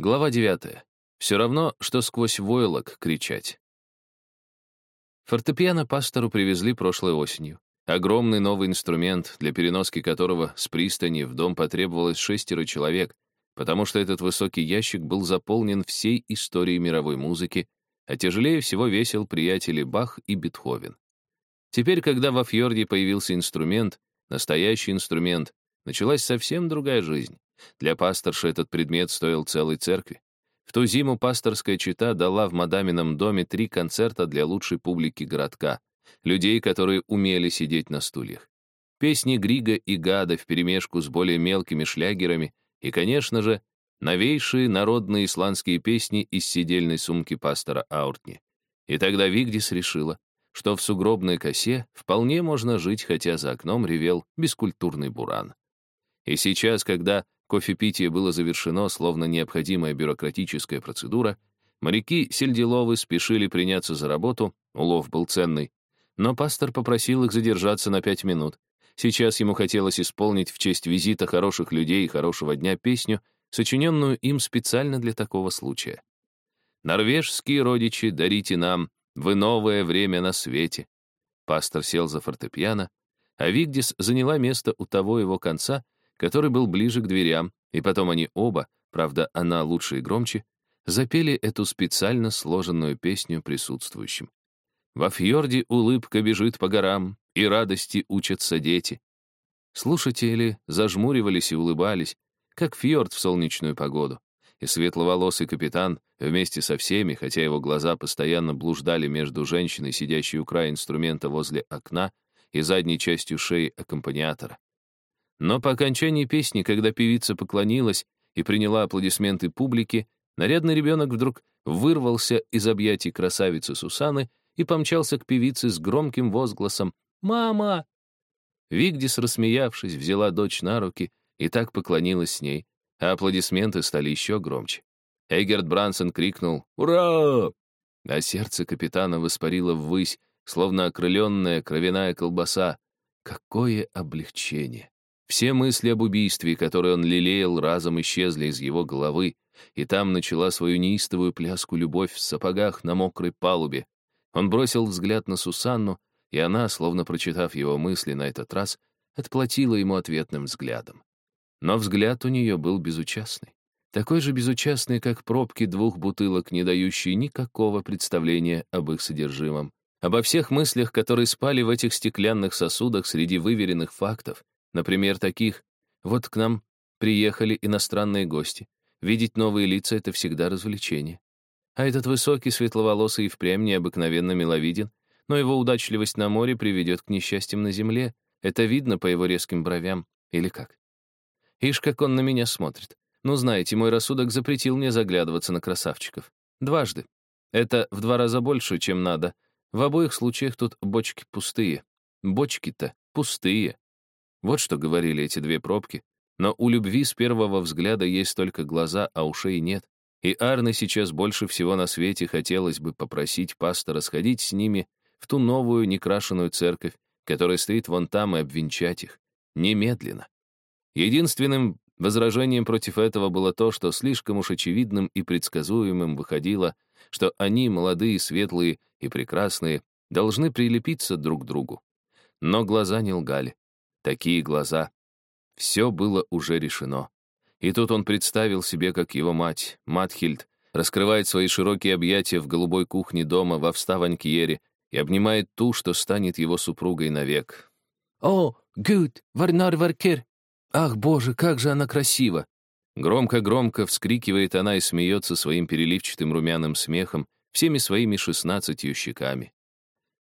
Глава 9. Все равно, что сквозь войлок кричать. Фортепиано пастору привезли прошлой осенью. Огромный новый инструмент, для переноски которого с пристани в дом потребовалось шестеро человек, потому что этот высокий ящик был заполнен всей историей мировой музыки, а тяжелее всего весил приятели Бах и Бетховен. Теперь, когда во фьорде появился инструмент, настоящий инструмент, началась совсем другая жизнь. Для пасторши этот предмет стоил целой церкви. В ту зиму пасторская чита дала в мадамином доме три концерта для лучшей публики городка, людей, которые умели сидеть на стульях. Песни Грига и Гада вперемешку с более мелкими шлягерами и, конечно же, новейшие народные исландские песни из сидельной сумки пастора Ауртни. И тогда Вигдис решила, что в сугробной косе вполне можно жить, хотя за окном ревел бескультурный буран. И сейчас, когда кофепитие было завершено, словно необходимая бюрократическая процедура, моряки Сельдиловы спешили приняться за работу, улов был ценный, но пастор попросил их задержаться на пять минут. Сейчас ему хотелось исполнить в честь визита хороших людей и хорошего дня песню, сочиненную им специально для такого случая. «Норвежские родичи, дарите нам, вы новое время на свете». Пастор сел за фортепиано, а Вигдис заняла место у того его конца, который был ближе к дверям, и потом они оба, правда, она лучше и громче, запели эту специально сложенную песню присутствующим. Во фьорде улыбка бежит по горам, и радости учатся дети. Слушатели зажмуривались и улыбались, как фьорд в солнечную погоду. И светловолосый капитан вместе со всеми, хотя его глаза постоянно блуждали между женщиной, сидящей у края инструмента возле окна, и задней частью шеи аккомпаниатора. Но по окончании песни, когда певица поклонилась и приняла аплодисменты публики, нарядный ребенок вдруг вырвался из объятий красавицы Сусаны и помчался к певице с громким возгласом «Мама!». Вигдис, рассмеявшись, взяла дочь на руки и так поклонилась с ней, а аплодисменты стали еще громче. Эгерт Брансон крикнул «Ура!», а сердце капитана воспарило ввысь, словно окрыленная кровяная колбаса. Какое облегчение! Все мысли об убийстве, которые он лелеял, разом исчезли из его головы, и там начала свою неистовую пляску любовь в сапогах на мокрой палубе. Он бросил взгляд на Сусанну, и она, словно прочитав его мысли на этот раз, отплатила ему ответным взглядом. Но взгляд у нее был безучастный. Такой же безучастный, как пробки двух бутылок, не дающие никакого представления об их содержимом. Обо всех мыслях, которые спали в этих стеклянных сосудах среди выверенных фактов, Например, таких «Вот к нам приехали иностранные гости. Видеть новые лица — это всегда развлечение. А этот высокий, светловолосый и впрямь необыкновенно миловиден, но его удачливость на море приведет к несчастьям на земле. Это видно по его резким бровям. Или как? Ишь, как он на меня смотрит. Ну, знаете, мой рассудок запретил мне заглядываться на красавчиков. Дважды. Это в два раза больше, чем надо. В обоих случаях тут бочки пустые. Бочки-то пустые. Вот что говорили эти две пробки. Но у любви с первого взгляда есть только глаза, а ушей нет. И Арне сейчас больше всего на свете хотелось бы попросить пастора сходить с ними в ту новую некрашенную церковь, которая стоит вон там, и обвенчать их. Немедленно. Единственным возражением против этого было то, что слишком уж очевидным и предсказуемым выходило, что они, молодые, светлые и прекрасные, должны прилепиться друг к другу. Но глаза не лгали такие глаза. Все было уже решено. И тут он представил себе, как его мать, Матхильд, раскрывает свои широкие объятия в голубой кухне дома во Вставанькьере и обнимает ту, что станет его супругой навек. «О, гуд, варнар варкер! Ах, боже, как же она красива!» Громко-громко вскрикивает она и смеется своим переливчатым румяным смехом всеми своими шестнадцатью щеками.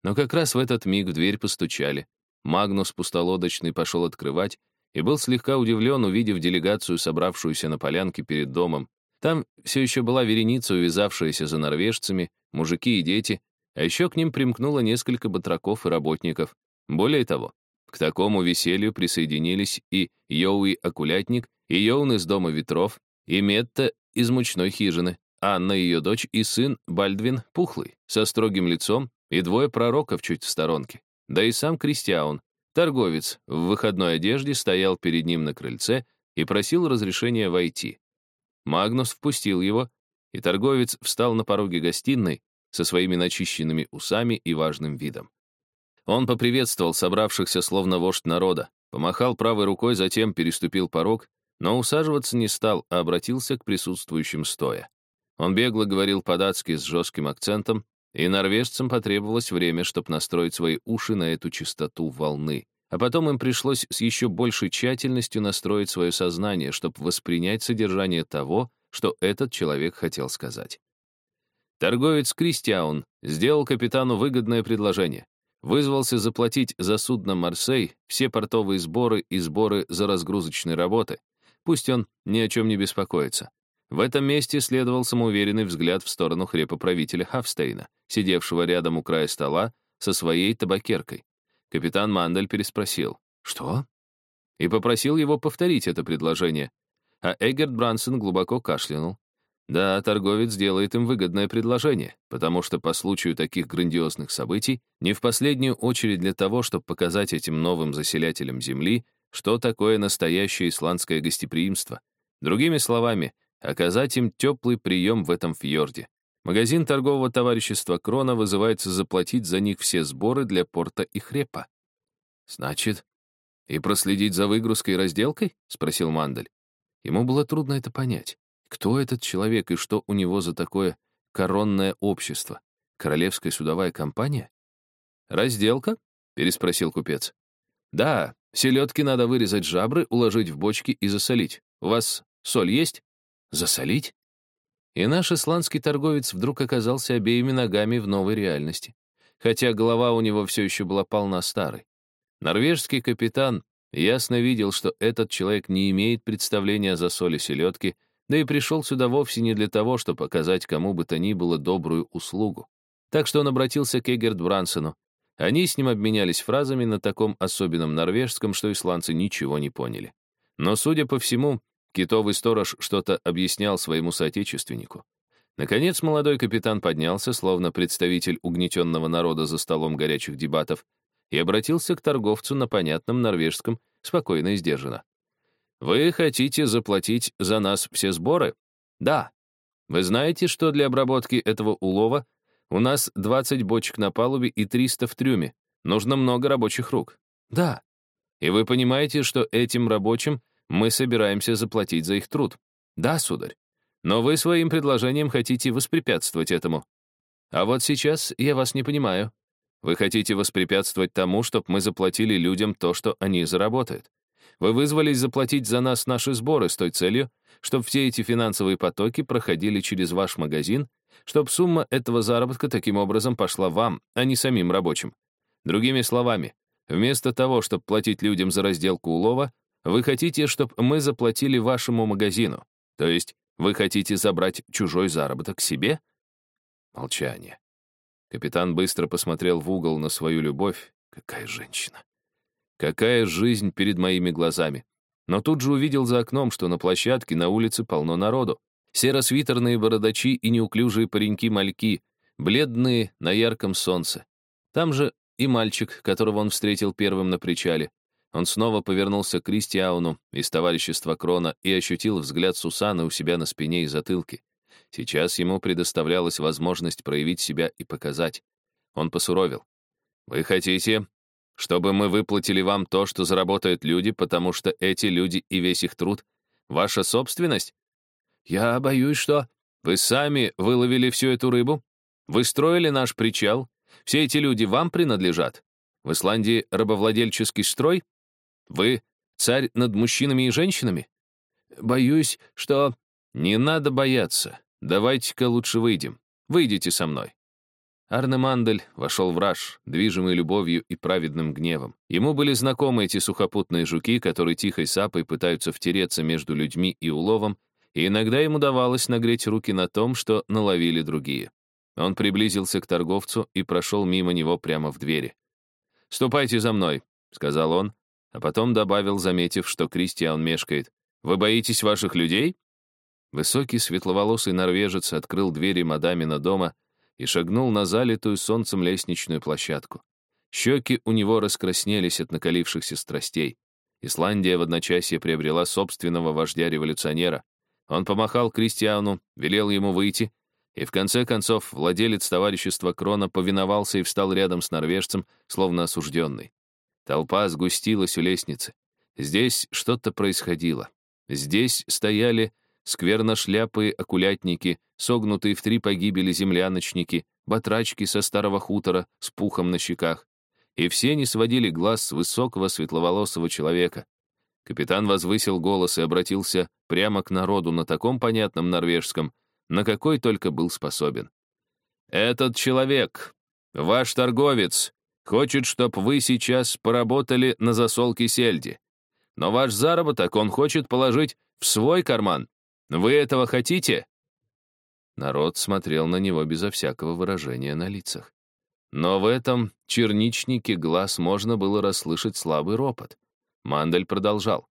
Но как раз в этот миг в дверь постучали. Магнус Пустолодочный пошел открывать и был слегка удивлен, увидев делегацию, собравшуюся на полянке перед домом. Там все еще была вереница, увязавшаяся за норвежцами, мужики и дети, а еще к ним примкнуло несколько батраков и работников. Более того, к такому веселью присоединились и Йоуи Акулятник, и Йоун из Дома Ветров, и Метта из Мучной хижины, Анна ее дочь и сын Бальдвин Пухлый, со строгим лицом, и двое пророков чуть в сторонке. Да и сам Кристиаун, торговец, в выходной одежде стоял перед ним на крыльце и просил разрешения войти. Магнус впустил его, и торговец встал на пороге гостиной со своими начищенными усами и важным видом. Он поприветствовал собравшихся словно вождь народа, помахал правой рукой, затем переступил порог, но усаживаться не стал, а обратился к присутствующим стоя. Он бегло говорил по-датски с жестким акцентом, и норвежцам потребовалось время, чтобы настроить свои уши на эту частоту волны. А потом им пришлось с еще большей тщательностью настроить свое сознание, чтобы воспринять содержание того, что этот человек хотел сказать. Торговец Кристиаун сделал капитану выгодное предложение. Вызвался заплатить за судно «Марсей» все портовые сборы и сборы за разгрузочные работы. Пусть он ни о чем не беспокоится. В этом месте следовал самоуверенный взгляд в сторону хрепоправителя Хавстейна, сидевшего рядом у края стола со своей табакеркой. Капитан Мандель переспросил «Что?» и попросил его повторить это предложение, а Эггерт Брансон глубоко кашлянул. Да, торговец делает им выгодное предложение, потому что по случаю таких грандиозных событий, не в последнюю очередь для того, чтобы показать этим новым заселятелям Земли, что такое настоящее исландское гостеприимство. Другими словами, оказать им теплый прием в этом фьорде. Магазин торгового товарищества Крона вызывается заплатить за них все сборы для порта и хрепа. «Значит, и проследить за выгрузкой и разделкой?» — спросил Мандель. Ему было трудно это понять. Кто этот человек и что у него за такое коронное общество? Королевская судовая компания? «Разделка?» — переспросил купец. «Да, селедки надо вырезать жабры, уложить в бочки и засолить. У вас соль есть?» «Засолить?» И наш исландский торговец вдруг оказался обеими ногами в новой реальности, хотя голова у него все еще была полна старой. Норвежский капитан ясно видел, что этот человек не имеет представления за соли селедки, да и пришел сюда вовсе не для того, чтобы показать кому бы то ни было добрую услугу. Так что он обратился к Эгерт Брансону. Они с ним обменялись фразами на таком особенном норвежском, что исландцы ничего не поняли. Но, судя по всему, Китовый сторож что-то объяснял своему соотечественнику. Наконец молодой капитан поднялся, словно представитель угнетенного народа за столом горячих дебатов, и обратился к торговцу на понятном норвежском, спокойно и сдержанно. «Вы хотите заплатить за нас все сборы?» «Да». «Вы знаете, что для обработки этого улова у нас 20 бочек на палубе и 300 в трюме. Нужно много рабочих рук». «Да». «И вы понимаете, что этим рабочим мы собираемся заплатить за их труд. Да, сударь. Но вы своим предложением хотите воспрепятствовать этому. А вот сейчас я вас не понимаю. Вы хотите воспрепятствовать тому, чтобы мы заплатили людям то, что они заработают. Вы вызвались заплатить за нас наши сборы с той целью, чтобы все эти финансовые потоки проходили через ваш магазин, чтобы сумма этого заработка таким образом пошла вам, а не самим рабочим. Другими словами, вместо того, чтобы платить людям за разделку улова, вы хотите, чтобы мы заплатили вашему магазину? То есть вы хотите забрать чужой заработок себе? Молчание. Капитан быстро посмотрел в угол на свою любовь. Какая женщина. Какая жизнь перед моими глазами. Но тут же увидел за окном, что на площадке на улице полно народу. Серосвитерные бородачи и неуклюжие пареньки-мальки, бледные на ярком солнце. Там же и мальчик, которого он встретил первым на причале. Он снова повернулся к Кристиауну из товарищества Крона и ощутил взгляд Сусаны у себя на спине и затылке. Сейчас ему предоставлялась возможность проявить себя и показать. Он посуровил. «Вы хотите, чтобы мы выплатили вам то, что заработают люди, потому что эти люди и весь их труд — ваша собственность? Я боюсь, что вы сами выловили всю эту рыбу, вы строили наш причал, все эти люди вам принадлежат. В Исландии рабовладельческий строй? Вы царь над мужчинами и женщинами? Боюсь, что... Не надо бояться. Давайте-ка лучше выйдем. Выйдите со мной. Арне Мандель вошел в раж, движимый любовью и праведным гневом. Ему были знакомы эти сухопутные жуки, которые тихой сапой пытаются втереться между людьми и уловом, и иногда ему давалось нагреть руки на том, что наловили другие. Он приблизился к торговцу и прошел мимо него прямо в двери. «Ступайте за мной», — сказал он, а потом добавил, заметив, что Кристиан мешкает. «Вы боитесь ваших людей?» Высокий светловолосый норвежец открыл двери мадамина дома и шагнул на залитую солнцем лестничную площадку. Щеки у него раскраснелись от накалившихся страстей. Исландия в одночасье приобрела собственного вождя-революционера. Он помахал Кристиану, велел ему выйти, и в конце концов владелец товарищества Крона повиновался и встал рядом с норвежцем, словно осужденный. Толпа сгустилась у лестницы. Здесь что-то происходило. Здесь стояли скверношляпые окулятники, согнутые в три погибели земляночники, батрачки со старого хутора с пухом на щеках. И все не сводили глаз с высокого светловолосого человека. Капитан возвысил голос и обратился прямо к народу на таком понятном норвежском, на какой только был способен. «Этот человек, ваш торговец, хочет, чтобы вы сейчас поработали на засолке сельди. Но ваш заработок он хочет положить в свой карман. Вы этого хотите?» Народ смотрел на него безо всякого выражения на лицах. Но в этом черничнике глаз можно было расслышать слабый ропот. Мандель продолжал.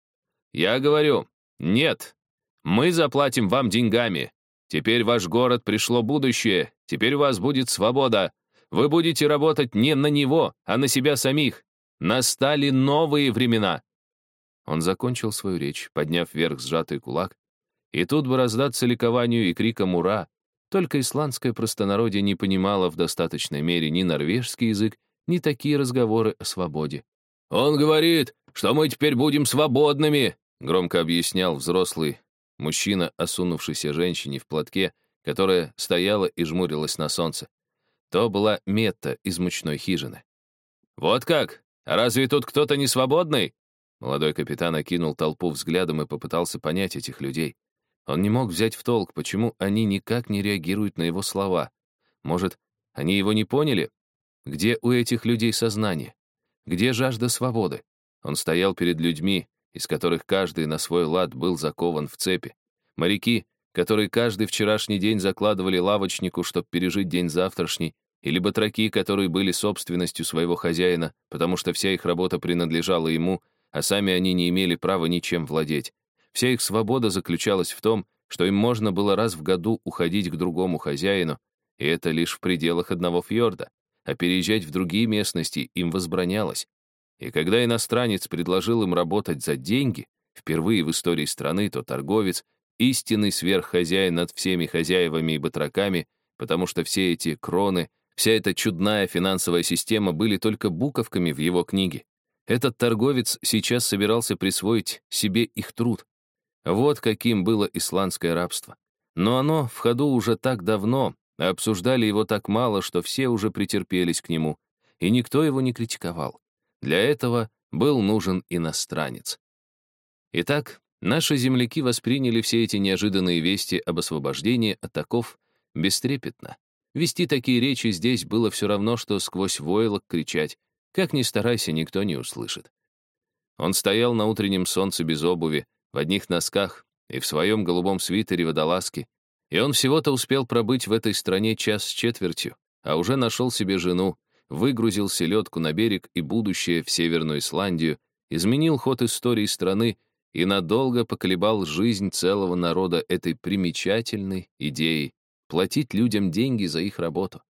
«Я говорю, нет, мы заплатим вам деньгами. Теперь ваш город пришло будущее, теперь у вас будет свобода. Вы будете работать не на него, а на себя самих. Настали новые времена». Он закончил свою речь, подняв вверх сжатый кулак, и тут бы раздаться ликованию и криком «Ура!», только исландское простонародье не понимало в достаточной мере ни норвежский язык, ни такие разговоры о свободе. «Он говорит, что мы теперь будем свободными», громко объяснял взрослый мужчина, осунувшийся женщине в платке, которая стояла и жмурилась на солнце. То была Метта из мучной хижины. «Вот как? А разве тут кто-то не свободный?» Молодой капитан окинул толпу взглядом и попытался понять этих людей. Он не мог взять в толк, почему они никак не реагируют на его слова. Может, они его не поняли? Где у этих людей сознание? Где жажда свободы? Он стоял перед людьми, из которых каждый на свой лад был закован в цепи. Моряки, которые каждый вчерашний день закладывали лавочнику, чтобы пережить день завтрашний, или батраки, которые были собственностью своего хозяина, потому что вся их работа принадлежала ему, а сами они не имели права ничем владеть. Вся их свобода заключалась в том, что им можно было раз в году уходить к другому хозяину, и это лишь в пределах одного фьорда, а переезжать в другие местности им возбранялось. И когда иностранец предложил им работать за деньги, впервые в истории страны, то торговец, истинный сверххозяин над всеми хозяевами и батраками, потому что все эти кроны, вся эта чудная финансовая система были только буковками в его книге. Этот торговец сейчас собирался присвоить себе их труд, вот каким было исландское рабство. Но оно в ходу уже так давно, а обсуждали его так мало, что все уже претерпелись к нему, и никто его не критиковал. Для этого был нужен иностранец. Итак, наши земляки восприняли все эти неожиданные вести об освобождении от оков бестрепетно. Вести такие речи здесь было все равно, что сквозь войлок кричать. Как ни старайся, никто не услышит. Он стоял на утреннем солнце без обуви, в одних носках и в своем голубом свитере водолазки, и он всего-то успел пробыть в этой стране час с четвертью, а уже нашел себе жену, выгрузил селедку на берег и будущее в Северную Исландию, изменил ход истории страны и надолго поколебал жизнь целого народа этой примечательной идеей платить людям деньги за их работу.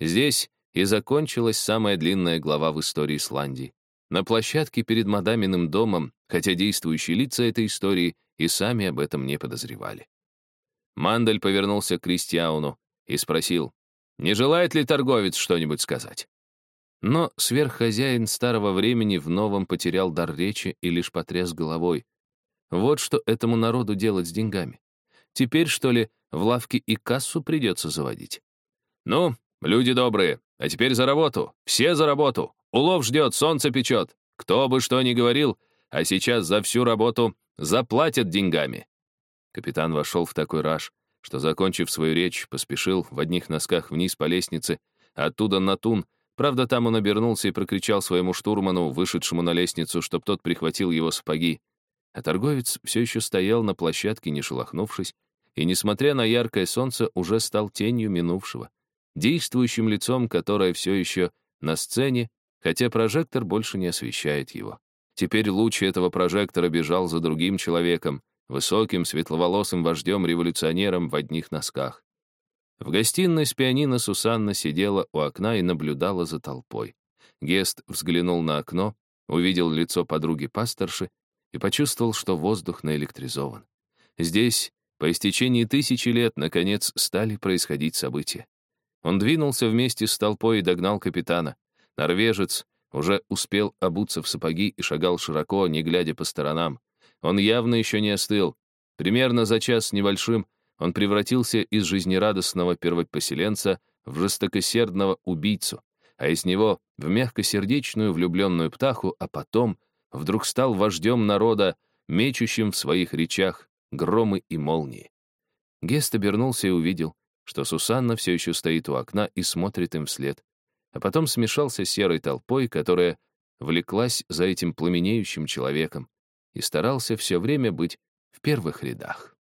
Здесь и закончилась самая длинная глава в истории Исландии. На площадке перед мадаминым домом, хотя действующие лица этой истории и сами об этом не подозревали. Мандель повернулся к Кристиауну и спросил, не желает ли торговец что-нибудь сказать. Но сверххозяин старого времени в новом потерял дар речи и лишь потряс головой. Вот что этому народу делать с деньгами. Теперь, что ли, в лавке и кассу придется заводить? Ну, люди добрые, а теперь за работу, все за работу. Улов ждет, солнце печет. Кто бы что ни говорил, а сейчас за всю работу заплатят деньгами. Капитан вошел в такой раж, что, закончив свою речь, поспешил в одних носках вниз по лестнице, оттуда на тун. Правда, там он обернулся и прокричал своему штурману, вышедшему на лестницу, чтоб тот прихватил его сапоги. А торговец все еще стоял на площадке, не шелохнувшись, и, несмотря на яркое солнце, уже стал тенью минувшего, действующим лицом, которое все еще на сцене хотя прожектор больше не освещает его. Теперь луч этого прожектора бежал за другим человеком, высоким, светловолосым вождем-революционером в одних носках. В гостиной с пианино Сусанна сидела у окна и наблюдала за толпой. Гест взглянул на окно, увидел лицо подруги пасторши и почувствовал, что воздух наэлектризован. Здесь По истечении тысячи лет, наконец, стали происходить события. Он двинулся вместе с толпой и догнал капитана. Норвежец уже успел обуться в сапоги и шагал широко, не глядя по сторонам. Он явно еще не остыл. Примерно за час с небольшим он превратился из жизнерадостного первопоселенца в жестокосердного убийцу, а из него в мягкосердечную влюбленную птаху, а потом вдруг стал вождем народа, мечущим в своих речах громы и молнии. Гест обернулся и увидел, что Сусанна все еще стоит у окна и смотрит им вслед, а потом смешался с серой толпой, которая влеклась за этим пламенеющим человеком и старался все время быть в первых рядах.